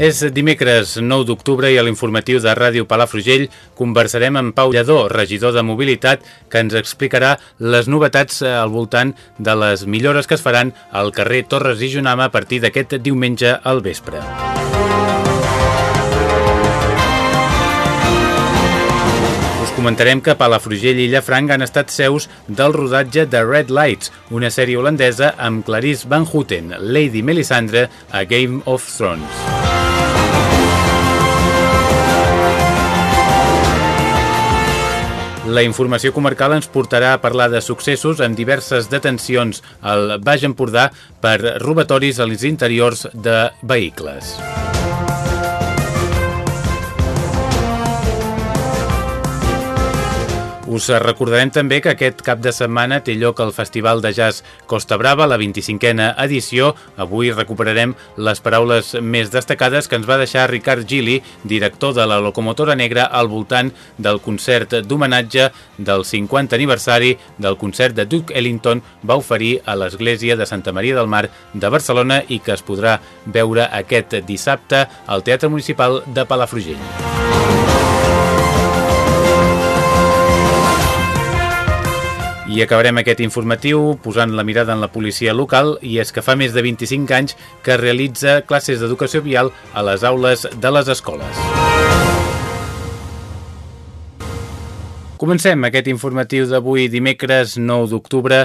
És dimecres 9 d'octubre i a l'informatiu de Ràdio Palafrugell conversarem amb Pau Lledó, regidor de Mobilitat, que ens explicarà les novetats eh, al voltant de les millores que es faran al carrer Torres i Junama a partir d'aquest diumenge al vespre. Comentarem que Palafrugell i Llafranc han estat seus del rodatge de Red Lights, una sèrie holandesa amb Clarice Van Houten, Lady Melisandre a Game of Thrones. La informació comarcal ens portarà a parlar de successos amb diverses detencions al Baix Empordà per robatoris als interiors de vehicles. Us recordarem també que aquest cap de setmana té lloc el Festival de Jazz Costa Brava, la 25a edició. Avui recuperarem les paraules més destacades que ens va deixar Ricard Gili, director de la Locomotora Negra, al voltant del concert d'homenatge del 50 aniversari del concert de Duke Ellington va oferir a l'Església de Santa Maria del Mar de Barcelona i que es podrà veure aquest dissabte al Teatre Municipal de Palafrugell. I acabarem aquest informatiu posant la mirada en la policia local i és que fa més de 25 anys que realitza classes d'educació vial a les aules de les escoles. Comencem aquest informatiu d'avui dimecres 9 d'octubre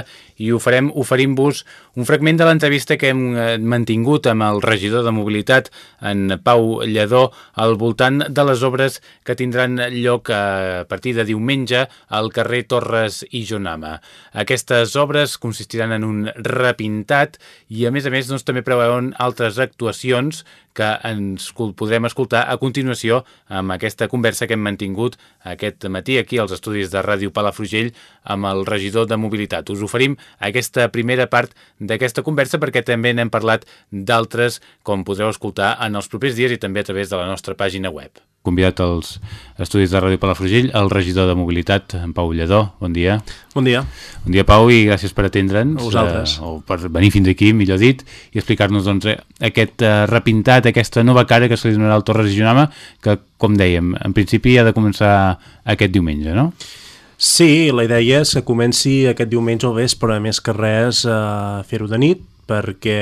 i ho farem oferint-vos un fragment de l'entrevista que hem eh, mantingut amb el regidor de mobilitat, en Pau Lledó, al voltant de les obres que tindran lloc a partir de diumenge al carrer Torres i Jonama. Aquestes obres consistiran en un repintat i, a més a més, doncs, també preveuen altres actuacions que ens podrem escoltar a continuació amb aquesta conversa que hem mantingut aquest matí aquí als estudis de Ràdio Palafrugell amb el regidor de mobilitat. Us oferim aquesta primera part d'aquesta conversa perquè també n'hem parlat d'altres com podreu escoltar en els propers dies i també a través de la nostra pàgina web. Convidat als estudis de Ràdio Palafrugell, el regidor de Mobilitat, en Pau Lledó. Bon dia. Bon dia. Bon dia, Pau, i gràcies per atendre'ns. A vosaltres. Eh, o per venir fins aquí, millor dit, i explicar-nos doncs, aquest eh, repintat, aquesta nova cara que se li donarà al Torres i Junama, que, com dèiem, en principi ha de començar aquest diumenge, no? Sí, la idea és que comenci aquest diumenge al vespre, més que res eh, fer-ho de nit, perquè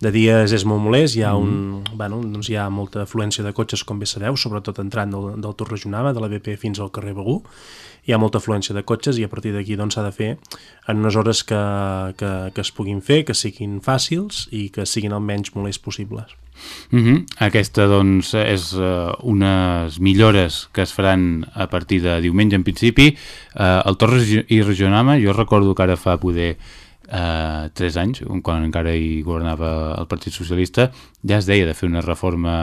de dies és molt molest, hi ha, un, mm. bueno, doncs hi ha molta afluència de cotxes, com bé sabeu, sobretot entrant del, del Tor Regionava, de la BP fins al carrer Begú, hi ha molta afluència de cotxes i a partir d'aquí doncs, s'ha doncs, de fer en unes hores que, que, que es puguin fer, que siguin fàcils i que siguin el menys molest possibles. Uh -huh. Aquesta, doncs, és uh, unes millores que es faran a partir de diumenge, en principi. Uh, el Torres i Regionama, jo recordo que ara fa poder eh, 3 anys, quan encara hi governava el Partit Socialista, ja es deia de fer una reforma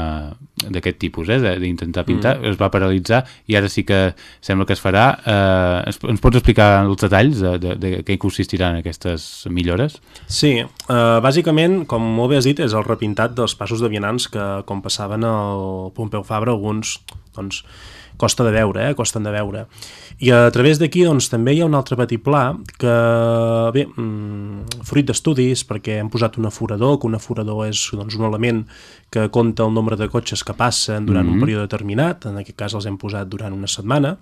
d'aquest tipus, eh, d'intentar pintar, mm. es va paralitzar i ara sí que sembla que es farà. Eh, ens, ens pots explicar els detalls de, de, de què consistiran aquestes millores? Sí, eh, bàsicament, com molt bé has dit, és el repintat dels passos de vianants que, com passaven al Pompeu Fabra, alguns doncs, costa de veure, eh? costen de veure. I a través d'aquí doncs, també hi ha un altre petit pla que, bé, mm, fruit d'estudis, perquè hem posat un aforador, que un aforador és doncs, un element que compta el nombre de cotxes que passen durant mm -hmm. un període determinat, en aquest cas els hem posat durant una setmana,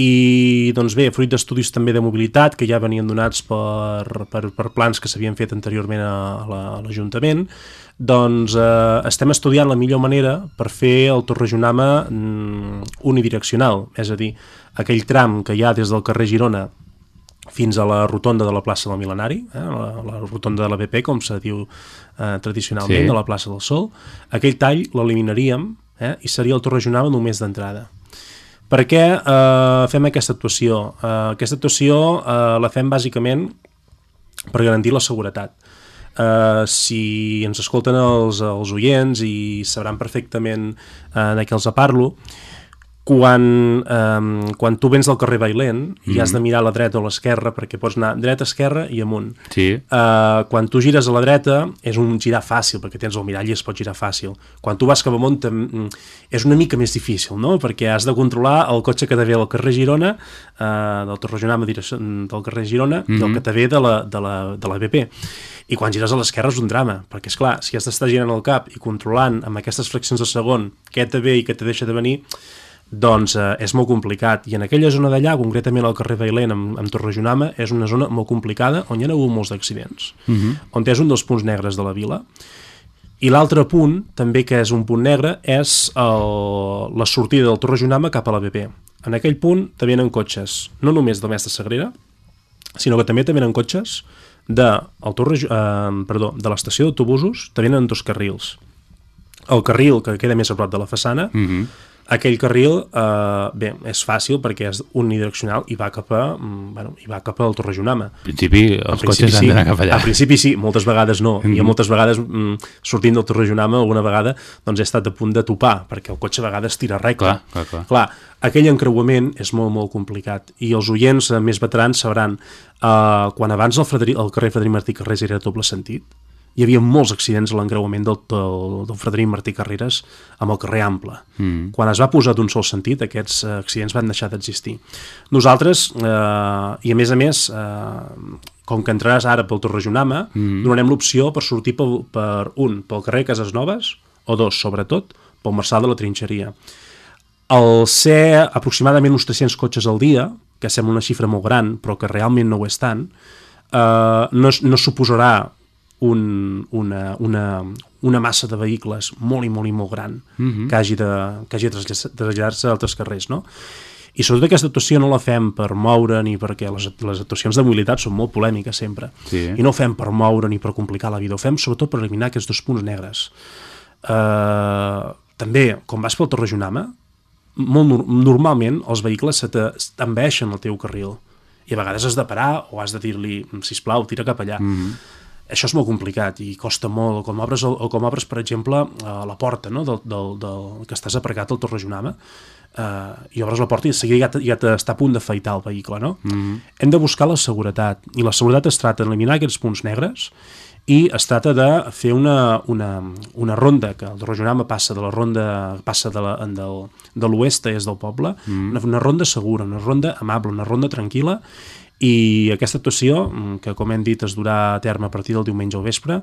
i doncs bé, fruit d'estudis també de mobilitat que ja venien donats per, per, per plans que s'havien fet anteriorment a l'Ajuntament, doncs eh, estem estudiant la millor manera per fer el Torrejonama mm, unidireccional, és a dir, aquell tram que hi ha des del carrer Girona fins a la rotonda de la plaça del Milenari, eh, la, la rotonda de la BP, com se diu eh, tradicionalment, sí. de la plaça del Sol, aquell tall l'eliminaríem eh, i seria el Torrejonama només d'entrada. Per què eh, fem aquesta actuació? Eh, aquesta actuació eh, la fem bàsicament per garantir la seguretat. Uh, si ens escolten els, els oients i sabran perfectament uh, de què els parlo, quan, um, quan tu vens del carrer Bailent mm -hmm. i has de mirar a la dreta o a l'esquerra perquè pots anar dreta, esquerra i amunt sí. uh, quan tu gires a la dreta és un girar fàcil perquè tens el mirall i es pot girar fàcil quan tu vas cap amunt és una mica més difícil no? perquè has de controlar el cotxe que te ve al carrer Girona uh, del Torrejonama del carrer Girona mm -hmm. i el mhm. que te ve de la, de la, de la BP i quan gires a l'esquerra és un drama, perquè és clar, si has d'estar girant el cap i controlant amb aquestes fraccions de segon què te ve i què te deixa de venir, doncs eh, és molt complicat. I en aquella zona d'allà, concretament al carrer Bailén amb, amb Torrejonama, és una zona molt complicada on hi ha hagut molts d'accidents, uh mhm. -huh. on és un dels punts negres de la vila. I l'altre punt, també que és un punt negre, és el, la sortida del Torrejonama cap a la BP. En aquell punt també venen cotxes, no només del Mestre Sagrera, sinó que també també venen cotxes de, el Torre, eh, perdó, de l'estació d'autobusos, també venen dos carrils. El carril que queda més a prop de la façana uh mhm. -huh aquell carril, eh, bé, és fàcil perquè és unidireccional i va cap a, mm, bueno, i va cap al Torrejonama. En principi els cotxes han d'anar cap allà. En principi sí, moltes vegades no. Mm -hmm. I moltes vegades, mm, sortint del Torrejonama, alguna vegada doncs he estat a punt de topar, perquè el cotxe a vegades tira recte. Clar, clar, clar. clar aquell encreuament és molt, molt complicat. I els oients més veterans sabran, eh, quan abans el, Frederic, el carrer Frederic Martí Carrés era doble sentit, hi havia molts accidents a l'encreuament del, del, del Frederic Martí Carreras amb el carrer Ample. Mm. Quan es va posar d'un sol sentit, aquests eh, accidents van deixar d'existir. Nosaltres, eh, i a més a més, eh, com que entraràs ara pel Torrejonama, mm. donarem l'opció per sortir pel, per un, pel carrer Cases Noves, o dos, sobretot, pel Marçal de la Trinxeria. El ser aproximadament uns 300 cotxes al dia, que sembla una xifra molt gran, però que realment no ho és tant, eh, no, no suposarà un, una, una, una massa de vehicles molt i molt i molt gran uh mhm. -huh. que hagi de, que hagi de traslladar-se a altres carrers, no? I sobretot aquesta actuació no la fem per moure ni perquè les, les actuacions de mobilitat són molt polèmiques sempre. Sí. I no ho fem per moure ni per complicar la vida, ho fem sobretot per eliminar aquests dos punts negres. Uh, també, quan vas pel Torrejonama, molt normalment els vehicles se t'enveixen el teu carril i a vegades has de parar o has de dir-li, sisplau, tira cap allà. Mm -hmm això és molt complicat i costa molt, com obres, o com obres per exemple, a la porta no? del, del, del, que estàs aparcat al Torrejonama, eh, i obres la porta i de seguida ja, ja està a punt d'afaitar el vehicle. No? Mm -hmm. Hem de buscar la seguretat, i la seguretat es tracta d'eliminar aquests punts negres i es tracta de fer una, una, una ronda, que el Torrejonama passa de la ronda, passa de l'oest a est del poble, mm -hmm. una, una ronda segura, una ronda amable, una ronda tranquil·la, i aquesta actuació, mm, que com hem dit es durà a terme a partir del diumenge al vespre,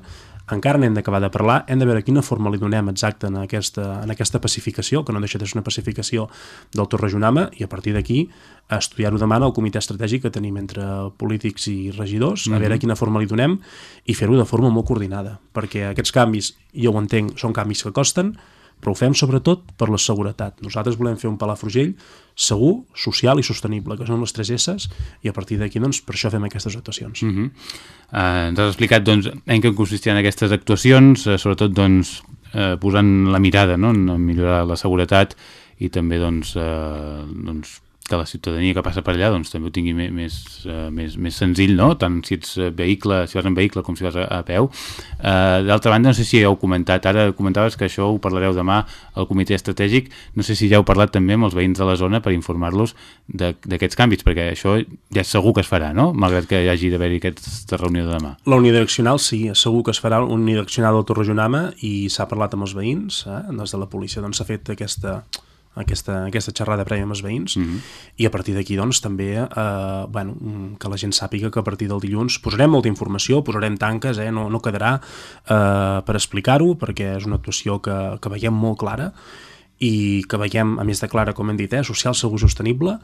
encara n'hem d'acabar de parlar, hem de veure quina forma li donem exacta en aquesta, en aquesta pacificació, que no deixa de ser una pacificació del Torrejonama, i a partir d'aquí estudiar-ho demà al comitè estratègic que tenim entre polítics i regidors, mm -hmm. a veure mhm. quina forma li donem i fer-ho de forma molt coordinada, perquè aquests canvis, jo ho entenc, són canvis que costen, però ho fem sobretot per la seguretat. Nosaltres volem fer un Palafrugell segur, social i sostenible, que són les tres S's, i a partir d'aquí, doncs, per això fem aquestes actuacions. Uh -huh. uh, ens has explicat, doncs, en què consistien aquestes actuacions, uh, sobretot, doncs, uh, posant la mirada no? en millorar la seguretat i també, doncs, uh, doncs que la ciutadania que passa per allà doncs, també ho tingui més, més, uh, més, més senzill, no? tant si ets vehicle, si vas en vehicle com si vas a, a peu. Uh, D'altra banda, no sé si ja heu comentat, ara comentaves que això ho parlareu demà al comitè estratègic, no sé si ja heu parlat també amb els veïns de la zona per informar-los d'aquests canvis, perquè això ja és segur que es farà, no? malgrat que hi hagi d'haver-hi aquesta reunió de demà. La unidireccional sí, segur que es farà unidireccional del Torrejonama i s'ha parlat amb els veïns, eh? des de la policia doncs s'ha fet aquesta aquesta, aquesta xerrada prèvia amb els veïns mm -hmm. i a partir d'aquí doncs també eh, bueno, que la gent sàpiga que a partir del dilluns posarem molta informació, posarem tanques eh, no, no quedarà eh, per explicar-ho perquè és una actuació que, que veiem molt clara i que veiem, a més de clara, com hem dit, eh, social, segur, sostenible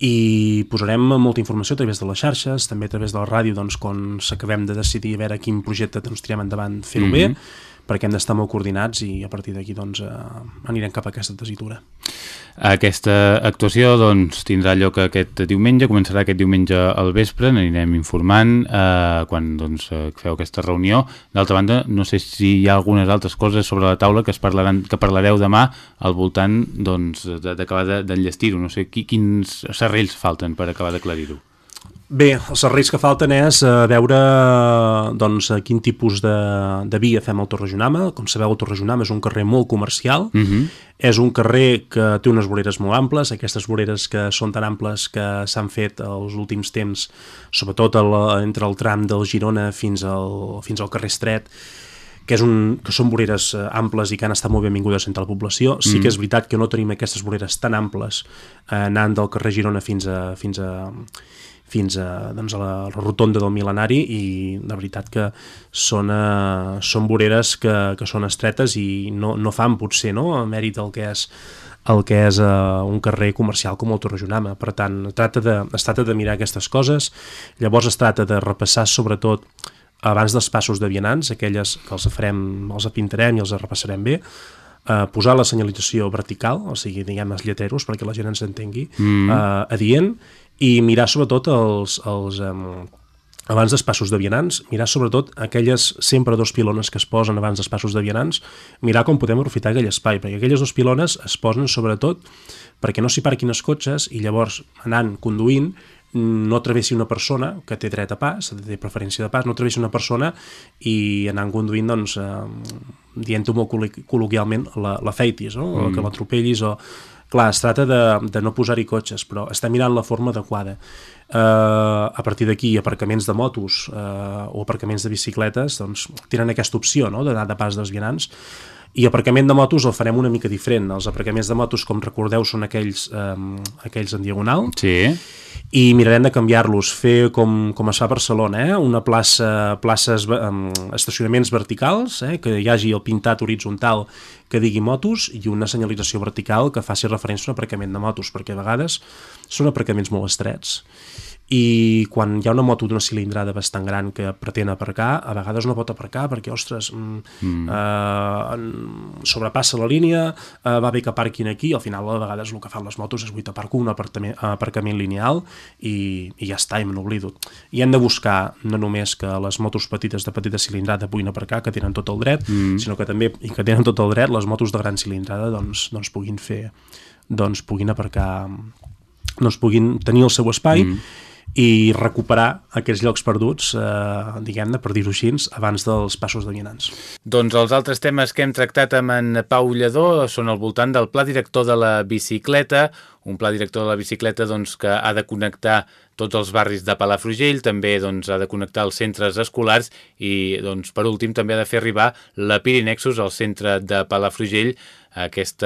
i posarem molta informació a través de les xarxes, també a través de la ràdio doncs, quan s'acabem de decidir a veure quin projecte doncs, tirem endavant fer-ho mm -hmm. bé perquè hem d'estar molt coordinats i a partir d'aquí doncs, eh, anirem cap a aquesta tesitura. Aquesta actuació doncs, tindrà lloc aquest diumenge, començarà aquest diumenge al vespre, n'anirem informant eh, quan doncs, eh, feu aquesta reunió. D'altra banda, no sé si hi ha algunes altres coses sobre la taula que, es parlaran, que parlareu demà al voltant doncs, d'acabar doncs, d'enllestir-ho. No sé qui, quins serrells falten per acabar d'aclarir-ho. Bé, els serrells que falten és uh, veure doncs, quin tipus de, de via fem al Torrejonama. Com sabeu, el Torrejonama és un carrer molt comercial, uh mhm. -huh. és un carrer que té unes voreres molt amples, aquestes voreres que són tan amples que s'han fet els últims temps, sobretot el, entre el tram del Girona fins al, fins al carrer Estret, que, és un, que són voreres eh, amples i que han estat molt benvingudes entre la població. Sí mm. que és veritat que no tenim aquestes voreres tan amples eh, anant del carrer Girona fins a, fins a, fins a, doncs, a la, rotonda del mil·lenari i de veritat que són, uh, són voreres que, que són estretes i no, no fan potser no, a mèrit el que és el que és uh, un carrer comercial com el Torrejonama. Per tant, trata de, es tracta de mirar aquestes coses, llavors es trata de repassar sobretot abans dels passos de vianants, aquelles que els farem, els apintarem i els repassarem bé, uh, posar la senyalització vertical, o sigui, diguem els lleteros perquè la gent ens entengui, mm. uh, adient, i mirar sobretot els, els um, abans dels passos de vianants, mirar sobretot aquelles sempre dos pilones que es posen abans dels passos de vianants, mirar com podem aprofitar aquell espai, perquè aquelles dos pilones es posen sobretot perquè no s'hi parquin els cotxes i llavors anant conduint no travessi una persona que té dret a pas, té preferència de pas, no travessi una persona i anant conduint, doncs, eh, dient-ho molt col·loquialment, la, la feitis, no? Mm. que l'atropellis o Clar, es tracta de, de no posar-hi cotxes, però està mirant la forma adequada. Uh, a partir d'aquí, aparcaments de motos uh, o aparcaments de bicicletes doncs, tenen aquesta opció no? d'anar de pas dels vianants i aparcament de motos el farem una mica diferent. Els aparcaments de motos, com recordeu, són aquells, um, aquells en diagonal. Sí. I mirarem de canviar-los, fer com, com es fa a Barcelona, eh? una plaça, places, um, estacionaments verticals, eh? que hi hagi el pintat horitzontal que digui motos i una senyalització vertical que faci referència a un aparcament de motos, perquè a vegades són aparcaments molt estrets i quan hi ha una moto d'una cilindrada bastant gran que pretén aparcar, a vegades no pot aparcar perquè, ostres, mm, mm. Eh, sobrepassa la línia, eh, va bé que aparquin aquí, al final a vegades el que fan les motos és vull aparcar un aparcament lineal i, i ja està, i me n'oblido. I hem de buscar no només que les motos petites de petita cilindrada puguin aparcar, que tenen tot el dret, mm. sinó que també, i que tenen tot el dret, les motos de gran cilindrada doncs, doncs puguin fer doncs puguin aparcar doncs puguin tenir el seu espai mm i recuperar aquests llocs perduts, eh, diguem-ne, per dir-ho així, abans dels passos de vianants. Doncs els altres temes que hem tractat amb en Pau Lledó són al voltant del pla director de la bicicleta, un pla director de la bicicleta doncs, que ha de connectar tots els barris de Palafrugell, també doncs, ha de connectar els centres escolars i, doncs, per últim, també ha de fer arribar la Pirinexus al centre de Palafrugell. Aquest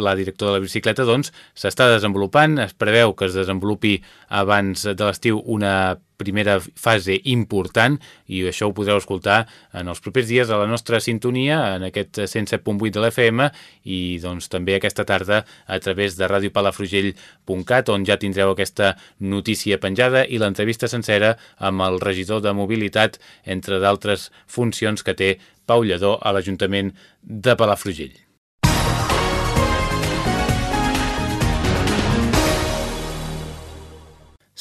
pla director de la bicicleta doncs s'està desenvolupant, es preveu que es desenvolupi abans de l'estiu una primera fase important i això ho podreu escoltar en els propers dies a la nostra sintonia en aquest 107.8 de l'FM i doncs també aquesta tarda a través de radiopalafrugell.cat on ja tindreu aquesta notícia penjada i l'entrevista sencera amb el regidor de mobilitat entre d'altres funcions que té Pau Lledó a l'Ajuntament de Palafrugell.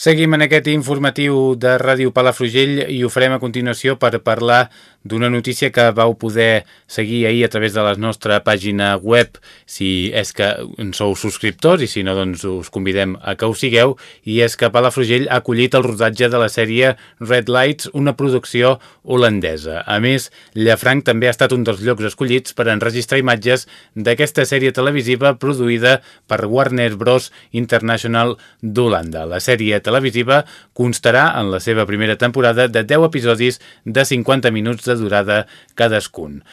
Seguim en aquest informatiu de Ràdio Palafrugell i ho farem a continuació per parlar d'una notícia que vau poder seguir ahir a través de la nostra pàgina web si és que en sou subscriptors i si no doncs us convidem a que ho sigueu i és que Palafrugell ha acollit el rodatge de la sèrie Red Lights, una producció holandesa. A més, Llafranc també ha estat un dels llocs escollits per enregistrar imatges d'aquesta sèrie televisiva produïda per Warner Bros. International d'Holanda. La sèrie televisiva constarà en la seva primera temporada de 10 episodis de 50 minuts de durada cadascun.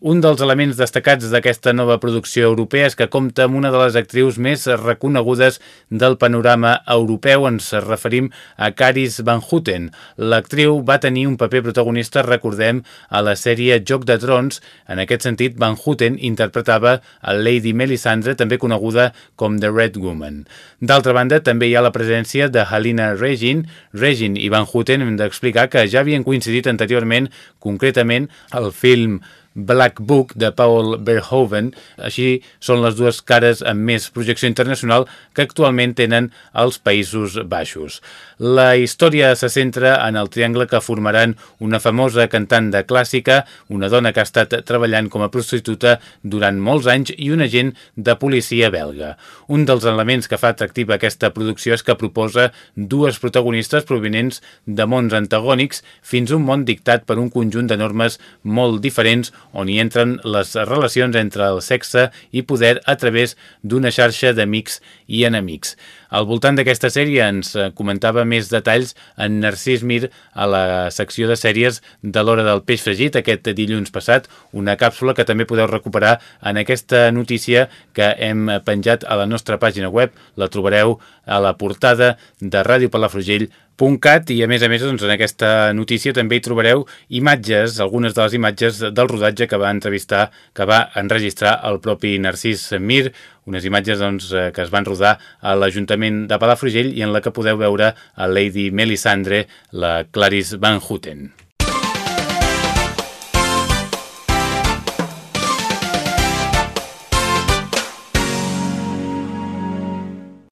Un dels elements destacats d'aquesta nova producció europea és que compta amb una de les actrius més reconegudes del panorama europeu. Ens referim a Caris Van Houten. L'actriu va tenir un paper protagonista, recordem, a la sèrie Joc de Trons. En aquest sentit, Van Houten interpretava a Lady Melisandre, també coneguda com The Red Woman. D'altra banda, també hi ha la presència de Halina Regin. Regin i Van Houten hem d'explicar que ja havien coincidit anteriorment, concretament, al film Black Book de Paul Verhoeven. Així són les dues cares amb més projecció internacional que actualment tenen els Països Baixos. La història se centra en el triangle que formaran una famosa cantant de clàssica, una dona que ha estat treballant com a prostituta durant molts anys i un agent de policia belga. Un dels elements que fa atractiva aquesta producció és que proposa dues protagonistes provenents de mons antagònics fins a un món dictat per un conjunt de normes molt diferents on hi entren les relacions entre el sexe i poder a través d'una xarxa d'amics i enemics. Al voltant d'aquesta sèrie ens eh, comentava més detalls en Narcís Mir a la secció de sèries de l'hora del peix fregit aquest dilluns passat, una càpsula que també podeu recuperar en aquesta notícia que hem penjat a la nostra pàgina web. La trobareu a la portada de Ràdio Palafrugell .cat i a més a més doncs, en aquesta notícia també hi trobareu imatges, algunes de les imatges del rodatge que va entrevistar, que va enregistrar el propi Narcís Mir, unes imatges doncs, eh, que es van rodar a l'Ajuntament de Palafrugell i en la que podeu veure a Lady Melisandre, la Clarice Van Houten.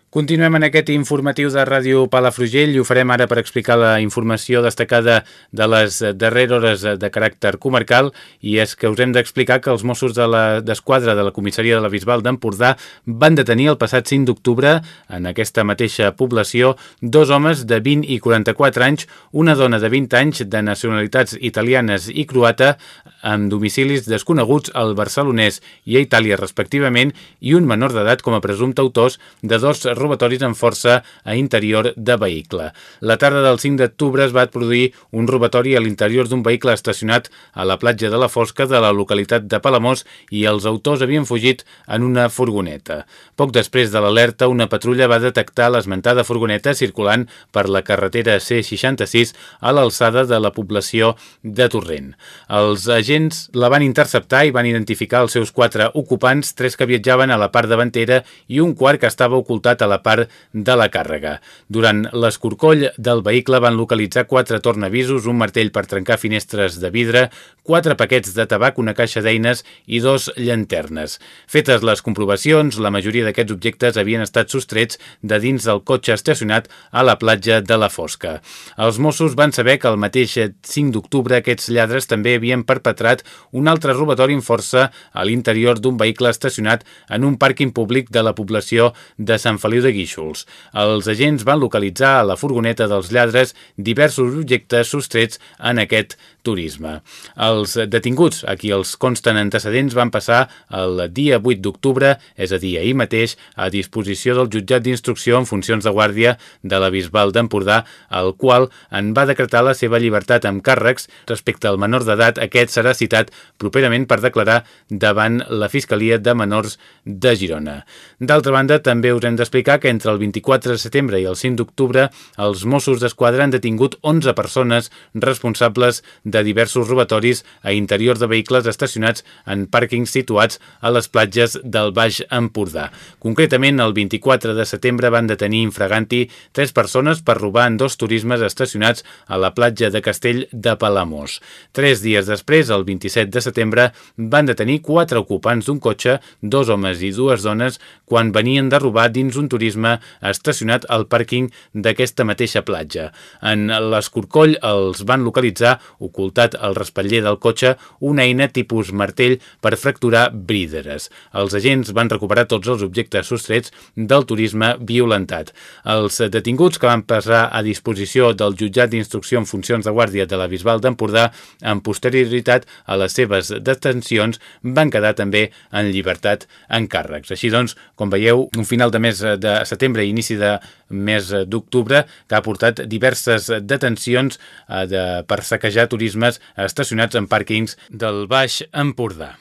Continuem en aquest informatiu de Ràdio Palafrugell i ho farem ara per explicar la informació destacada de les darreres hores de caràcter comarcal i és que us hem d'explicar que els Mossos de d'Esquadra de la Comissaria de la Bisbal d'Empordà van detenir el passat 5 d'octubre en aquesta mateixa població dos homes de 20 i 44 anys, una dona de 20 anys de nacionalitats italianes i croata amb domicilis desconeguts al Barcelonès i a Itàlia respectivament i un menor d'edat com a presumpte autors de dos robatoris amb força a interior de vehicle. La tarda del 5 d'octubre es va produir un robatori a l'interior d'un vehicle estacionat a la platja de la Fosca de la localitat de Palamós i els autors havien fugit en una furgoneta. Poc després de l'alerta, una patrulla va detectar l'esmentada furgoneta circulant per la carretera C66 a l'alçada de la població de Torrent. Els agents la van interceptar i van identificar els seus quatre ocupants, tres que viatjaven a la part davantera i un quart que estava ocultat a la part de la càrrega. Durant l'escorcoll del vehicle van localitzar quatre tornavisos, un martell per trencar finestres de vidre, quatre paquets de tabac, una caixa d'eines i dos llanternes. Fetes les comprovacions, la majoria d'aquests objectes havien estat sostrets de dins del cotxe estacionat a la platja de la Fosca. Els Mossos van saber que el mateix 5 d'octubre aquests lladres també havien perpetrat un altre robatori en força a l'interior d'un vehicle estacionat en un pàrquing públic de la població de Sant Feliu Feliu de Guíxols. Els agents van localitzar a la furgoneta dels lladres diversos objectes sostrets en aquest turisme. Els detinguts, a qui els consten antecedents, van passar el dia 8 d'octubre, és a dir, ahir mateix, a disposició del jutjat d'instrucció en funcions de guàrdia de la Bisbal d'Empordà, el qual en va decretar la seva llibertat amb càrrecs. Respecte al menor d'edat, aquest serà citat properament per declarar davant la Fiscalia de Menors de Girona. D'altra banda, també us hem d'explicar que entre el 24 de setembre i el 5 d'octubre els Mossos d'Esquadra han detingut 11 persones responsables de diversos robatoris a interior de vehicles estacionats en pàrquings situats a les platges del Baix Empordà. Concretament, el 24 de setembre van detenir infraganti tres persones per robar en dos turismes estacionats a la platja de Castell de Palamós. Tres dies després, el 27 de setembre, van detenir quatre ocupants d'un cotxe, dos homes i dues dones, quan venien de robar dins un turisme estacionat al pàrquing d'aquesta mateixa platja. En l'escorcoll els van localitzar ocultat al respatller del cotxe una eina tipus martell per fracturar bríderes. Els agents van recuperar tots els objectes sostrets del turisme violentat. Els detinguts que van passar a disposició del jutjat d'instrucció en funcions de guàrdia de la Bisbal d'Empordà en posterioritat a les seves detencions van quedar també en llibertat en càrrecs. Així doncs, com veieu, un final de mes de setembre i inici de mes d'octubre que ha portat diverses detencions eh, de, per saquejar turismes estacionats en pàrquings del Baix Empordà.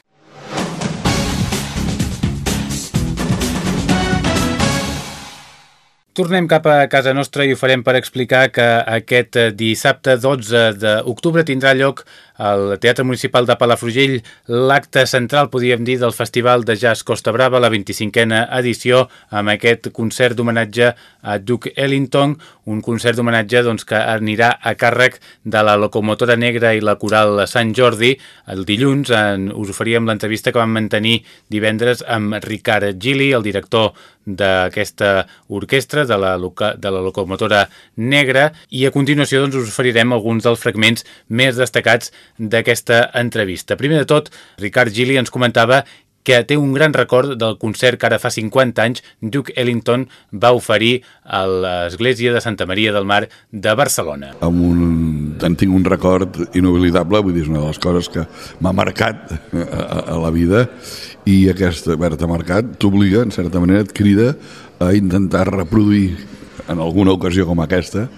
Tornem cap a casa nostra i ho farem per explicar que aquest dissabte 12 d'octubre tindrà lloc al Teatre Municipal de Palafrugell l'acte central, podríem dir, del Festival de Jazz Costa Brava, la 25a edició, amb aquest concert d'homenatge a Duke Ellington, un concert d'homenatge doncs, que anirà a càrrec de la Locomotora Negra i la Coral Sant Jordi. El dilluns en, us oferíem l'entrevista que vam mantenir divendres amb Ricard Gili, el director d'aquesta orquestra de la, de la locomotora negra i a continuació doncs, us oferirem alguns dels fragments més destacats d'aquesta entrevista. Primer de tot, Ricard Gili ens comentava que té un gran record del concert que ara fa 50 anys Duke Ellington va oferir a l'església de Santa Maria del Mar de Barcelona. Amb un, en tinc un record inoblidable, vull dir, és una de les coses que m'ha marcat a, a la vida i aquesta haver-te marcat t'obliga, en certa manera, et crida a intentar reproduir en alguna ocasió com aquesta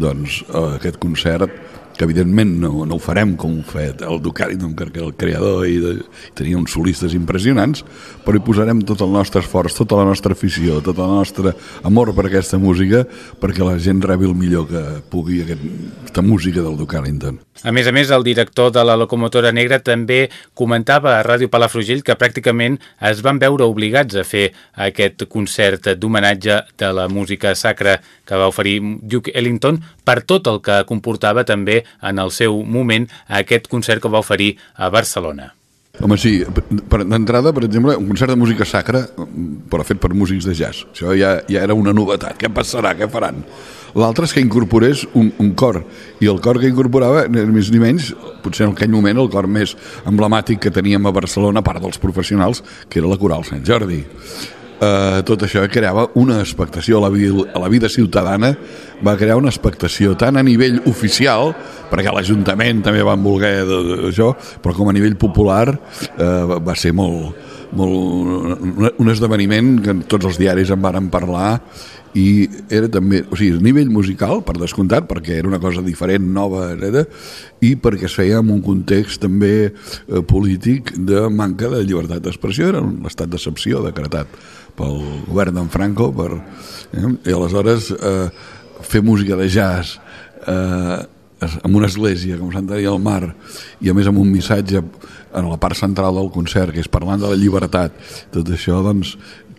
doncs, aquest concert que evidentment no, no ho farem com ho fet el perquè el creador i, de, i tenia uns solistes impressionants, però hi posarem tot el nostre esforç, tota la nostra afició, tot el nostre amor per aquesta música, perquè la gent rebi el millor que pugui aquesta música del Ducariton. A més a més, el director de la Locomotora Negra també comentava a Ràdio Palafrugell que pràcticament es van veure obligats a fer aquest concert d'homenatge de la música sacra que va oferir Duke Ellington per tot el que comportava també en el seu moment aquest concert que va oferir a Barcelona. Home, sí, d'entrada, per exemple, un concert de música sacra, però fet per músics de jazz. Això ja, ja era una novetat. Què passarà? Què faran? L'altre és que incorporés un, un cor, i el cor que incorporava, més ni menys, potser en aquell moment el cor més emblemàtic que teníem a Barcelona, a part dels professionals, que era la Coral Sant Jordi eh, tot això creava una expectació. A la, vida, a la vida ciutadana, va crear una expectació tant a nivell oficial, perquè l'Ajuntament també van voler això, però com a nivell popular eh, va ser molt, molt, un esdeveniment que tots els diaris en varen parlar i era també, o sigui, a nivell musical, per descomptat, perquè era una cosa diferent, nova, era, i perquè es feia en un context també eh, polític de manca de llibertat d'expressió, era un estat d'excepció decretat pel govern d'en Franco, per, eh, i aleshores eh, fer música de jazz eh, en una església com Sant Maria del Mar i a més amb un missatge en la part central del concert que és parlant de la llibertat tot això doncs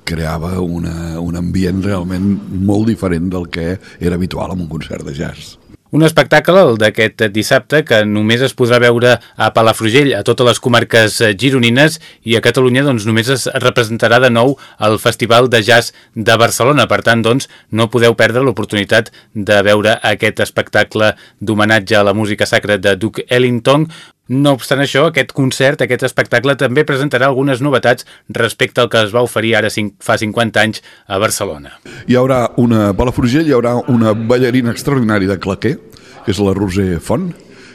creava una, un ambient realment molt diferent del que era habitual en un concert de jazz. Un espectacle, el d'aquest dissabte, que només es podrà veure a Palafrugell, a totes les comarques gironines, i a Catalunya doncs, només es representarà de nou al Festival de Jazz de Barcelona. Per tant, doncs, no podeu perdre l'oportunitat de veure aquest espectacle d'homenatge a la música sacra de Duke Ellington, no obstant això, aquest concert, aquest espectacle, també presentarà algunes novetats respecte al que es va oferir ara fa 50 anys a Barcelona. Hi haurà una, Palafrugell hi haurà una ballarina extraordinària de claquer, que és la Roser Font,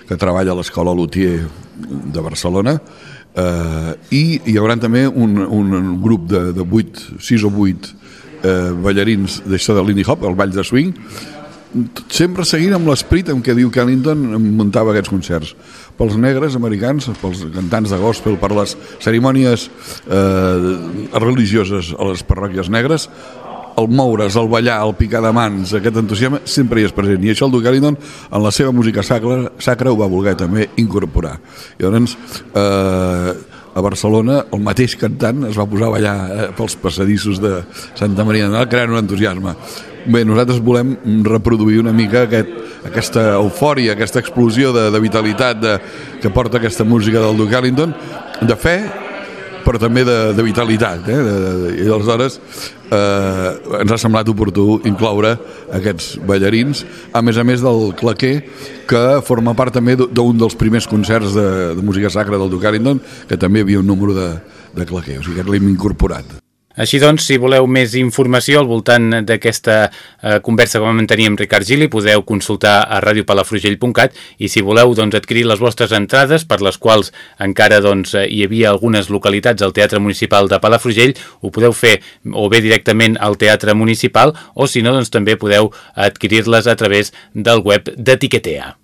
que treballa a l'Escola Lutier de Barcelona, eh, i hi haurà també un, un grup de, de 8, 6 o 8 eh, ballarins d'això de Lindy Hop, el ball de swing, sempre seguint amb l'esperit en què diu que Ellington muntava aquests concerts pels negres americans, pels cantants de gospel, per les cerimònies eh, religioses a les parròquies negres, el moure's, el ballar, el picar de mans, aquest entusiasme sempre hi és present. I això el Duke Ellington, en la seva música sacra, sacra ho va voler també incorporar. I llavors, eh, a Barcelona el mateix cantant es va posar a ballar eh, pels passadissos de Santa Maria de Nadal creant un entusiasme Bé, nosaltres volem reproduir una mica aquest, aquesta eufòria, aquesta explosió de, de vitalitat de, que porta aquesta música del Duke Ellington, de fe, però també de, de vitalitat. Eh? De, de, I aleshores eh, ens ha semblat oportú incloure aquests ballarins, a més a més del claquer, que forma part també d'un dels primers concerts de, de música sacra del Duke Ellington, que també havia un número de, de claquer, o sigui que l'hem incorporat. Així doncs, si voleu més informació al voltant d'aquesta eh, conversa que vam mantenir amb Ricard Gili, podeu consultar a radiopalafrugell.cat i si voleu doncs, adquirir les vostres entrades, per les quals encara doncs, hi havia algunes localitats al Teatre Municipal de Palafrugell, ho podeu fer o bé directament al Teatre Municipal o si no, doncs, també podeu adquirir-les a través del web d'Etiquetea.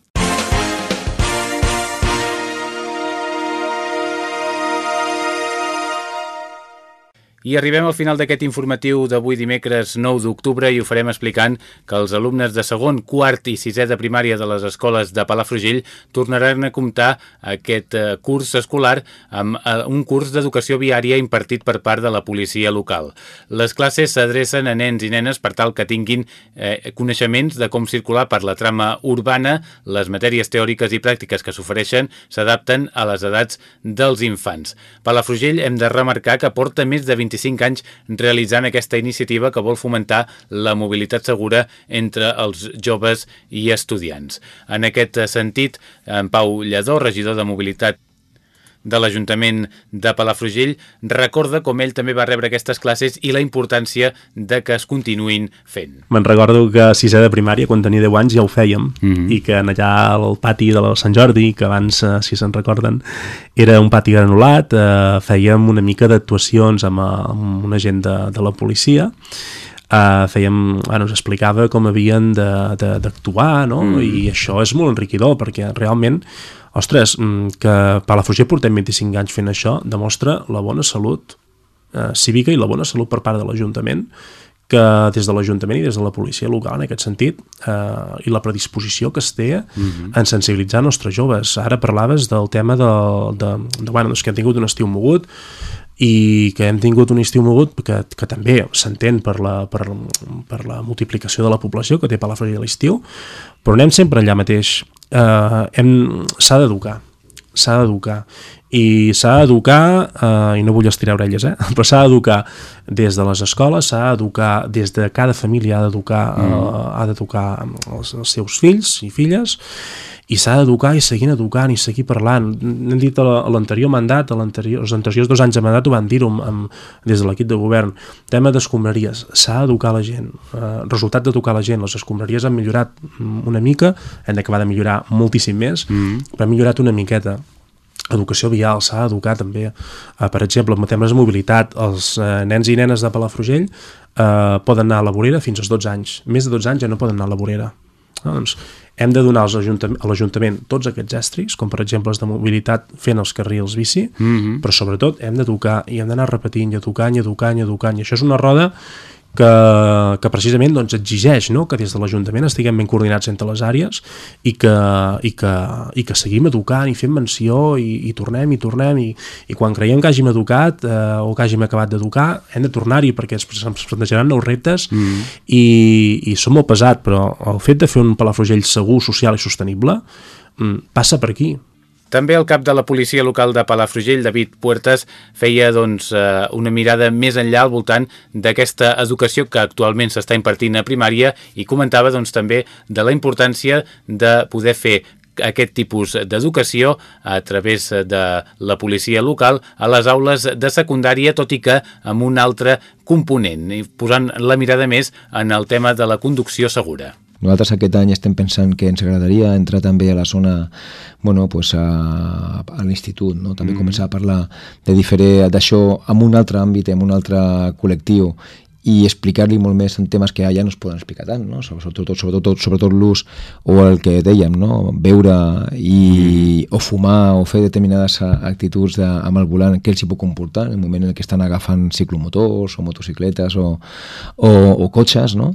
I arribem al final d'aquest informatiu d'avui dimecres 9 d'octubre i ho farem explicant que els alumnes de segon, quart i sisè de primària de les escoles de Palafrugell tornaran a comptar aquest eh, curs escolar amb eh, un curs d'educació viària impartit per part de la policia local. Les classes s'adrecen a nens i nenes per tal que tinguin eh, coneixements de com circular per la trama urbana, les matèries teòriques i pràctiques que s'ofereixen s'adapten a les edats dels infants. Palafrugell hem de remarcar que porta més de 20 25 anys realitzant aquesta iniciativa que vol fomentar la mobilitat segura entre els joves i estudiants. En aquest sentit, en Pau Lledó, regidor de Mobilitat de l'Ajuntament de Palafrugell recorda com ell també va rebre aquestes classes i la importància de que es continuïn fent. Me'n recordo que a sisè de primària, quan tenia 10 anys, ja ho fèiem, mm -hmm. i que en allà al pati de la Sant Jordi, que abans, eh, si se'n recorden, era un pati granulat, eh, fèiem una mica d'actuacions amb, eh, amb una gent de, de la policia, Uh, fèiem, bueno, ens explicava com havien d'actuar, no? Mm. i això és molt enriquidor, perquè realment ostres, mm, que Palafrugell portem 25 anys fent això, demostra la bona salut eh, cívica i la bona salut per part de l'Ajuntament, que des de l'Ajuntament i des de la policia local, en aquest sentit, eh, i la predisposició que es té uh mhm. -huh. en sensibilitzar nostres joves. Ara parlaves del tema de, de, de bueno, doncs que hem tingut un estiu mogut, i que hem tingut un estiu mogut que, que també s'entén per, la, per, per la multiplicació de la població que té Palafrugell a l'estiu, però anem sempre allà mateix. Eh, s'ha d'educar s'ha d'educar i s'ha d'educar, eh, i no vull estirar orelles, eh? però s'ha d'educar des de les escoles, s'ha d'educar des de cada família ha d'educar eh, mm. ha d'educar els, els seus fills i filles i s'ha d'educar i seguint educant i seguir parlant. Hem dit a l'anterior mandat, a els anteriors dos anys de mandat ho van dir-ho des de l'equip de govern. Tema d'escombraries, s'ha d'educar la gent. Eh, resultat d'educar la gent, les escombraries han millorat una mica, hem d'acabar de millorar moltíssim més, mm. però han millorat una miqueta educació vial, s'ha d'educar també. Uh, per exemple, en temes de mobilitat, els uh, nens i nenes de Palafrugell uh, poden anar a la vorera fins als 12 anys. Més de 12 anys ja no poden anar a la vorera. Uh, doncs, hem de donar als a l'Ajuntament tots aquests estris, com per exemple els de mobilitat fent els carrils bici, mm -hmm. però sobretot hem d'educar i hem d'anar repetint i educant i educant i educant i això és una roda que, que precisament doncs, exigeix no? que des de l'Ajuntament estiguem ben coordinats entre les àrees i que, i que, i que seguim educant i fem menció i, i tornem i tornem i, i quan creiem que hàgim educat eh, o que hàgim acabat d'educar hem de tornar-hi perquè ens plantejaran nous reptes mm. i, i som molt pesat però el fet de fer un Palafrugell segur, social i sostenible mm, passa per aquí també el cap de la policia local de Palafrugell, David Puertas, feia doncs, eh, una mirada més enllà al voltant d'aquesta educació que actualment s'està impartint a primària i comentava doncs, també de la importància de poder fer aquest tipus d'educació a través de la policia local a les aules de secundària, tot i que amb un altre component, posant la mirada més en el tema de la conducció segura. Nosaltres aquest any estem pensant que ens agradaria entrar també a la zona, bueno, pues a, a l'institut, no? també mm. començar a parlar de diferent d'això en un altre àmbit, en un altre col·lectiu i explicar-li molt més en temes que allà no es poden explicar tant, no? sobretot, sobretot, sobretot l'ús o el que dèiem, no? beure i, o fumar o fer determinades actituds de, amb el volant que els hi pot comportar en el moment en què estan agafant ciclomotors o motocicletes o, o, o cotxes no?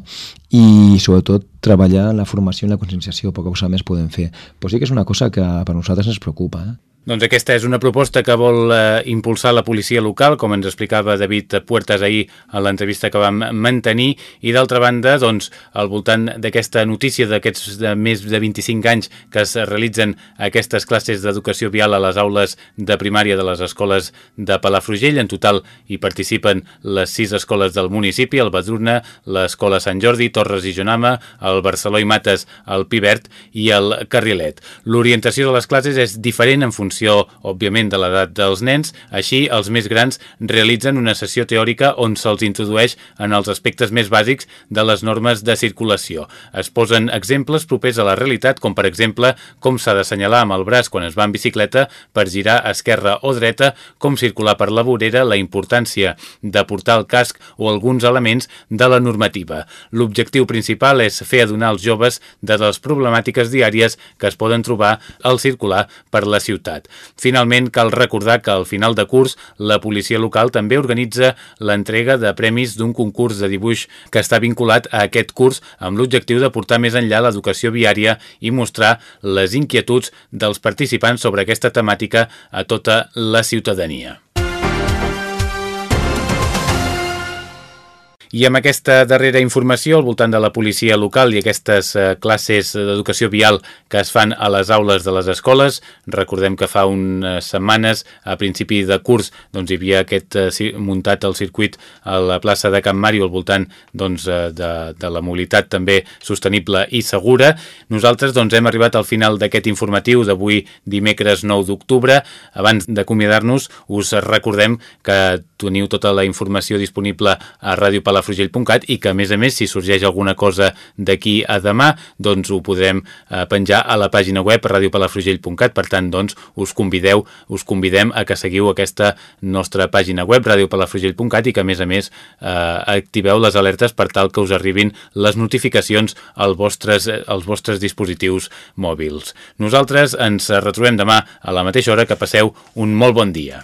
i sobretot treballar en la formació i la conscienciació, poca cosa més podem fer. Però sí que és una cosa que per nosaltres ens preocupa. Eh? Doncs aquesta és una proposta que vol eh, impulsar la policia local, com ens explicava David Puertas ahir a l'entrevista que vam mantenir, i d'altra banda, doncs, al voltant d'aquesta notícia d'aquests més de 25 anys que es realitzen aquestes classes d'educació vial a les aules de primària de les escoles de Palafrugell, en total hi participen les sis escoles del municipi, el Badruna, l'Escola Sant Jordi, Torres i Jonama, el Barceló i Mates, el Pivert i el Carrilet. L'orientació de les classes és diferent en funció funció, òbviament, de l'edat dels nens. Així, els més grans realitzen una sessió teòrica on se'ls introdueix en els aspectes més bàsics de les normes de circulació. Es posen exemples propers a la realitat, com per exemple com s'ha d'assenyalar amb el braç quan es va en bicicleta per girar a esquerra o dreta, com circular per la vorera, la importància de portar el casc o alguns elements de la normativa. L'objectiu principal és fer adonar als joves de les problemàtiques diàries que es poden trobar al circular per la ciutat. Finalment, cal recordar que al final de curs la policia local també organitza l'entrega de premis d'un concurs de dibuix que està vinculat a aquest curs amb l'objectiu de portar més enllà l'educació viària i mostrar les inquietuds dels participants sobre aquesta temàtica a tota la ciutadania. I amb aquesta darrera informació al voltant de la policia local i aquestes eh, classes d'educació vial que es fan a les aules de les escoles, recordem que fa unes setmanes, a principi de curs, doncs hi havia aquest eh, muntat el circuit a la plaça de Can Màrio al voltant doncs, eh, de, de la mobilitat també sostenible i segura. Nosaltres doncs, hem arribat al final d'aquest informatiu d'avui dimecres 9 d'octubre. Abans d'acomiadar-nos, us recordem que teniu tota la informació disponible a radiopalafrugell.cat i que, a més a més, si sorgeix alguna cosa d'aquí a demà, doncs ho podrem eh, penjar a la pàgina web radiopalafrugell.cat. Per tant, doncs, us convideu, us convidem a que seguiu aquesta nostra pàgina web radiopalafrugell.cat i que, a més a més, eh, activeu les alertes per tal que us arribin les notificacions als vostres, als vostres dispositius mòbils. Nosaltres ens retrobem demà a la mateixa hora que passeu un molt bon dia.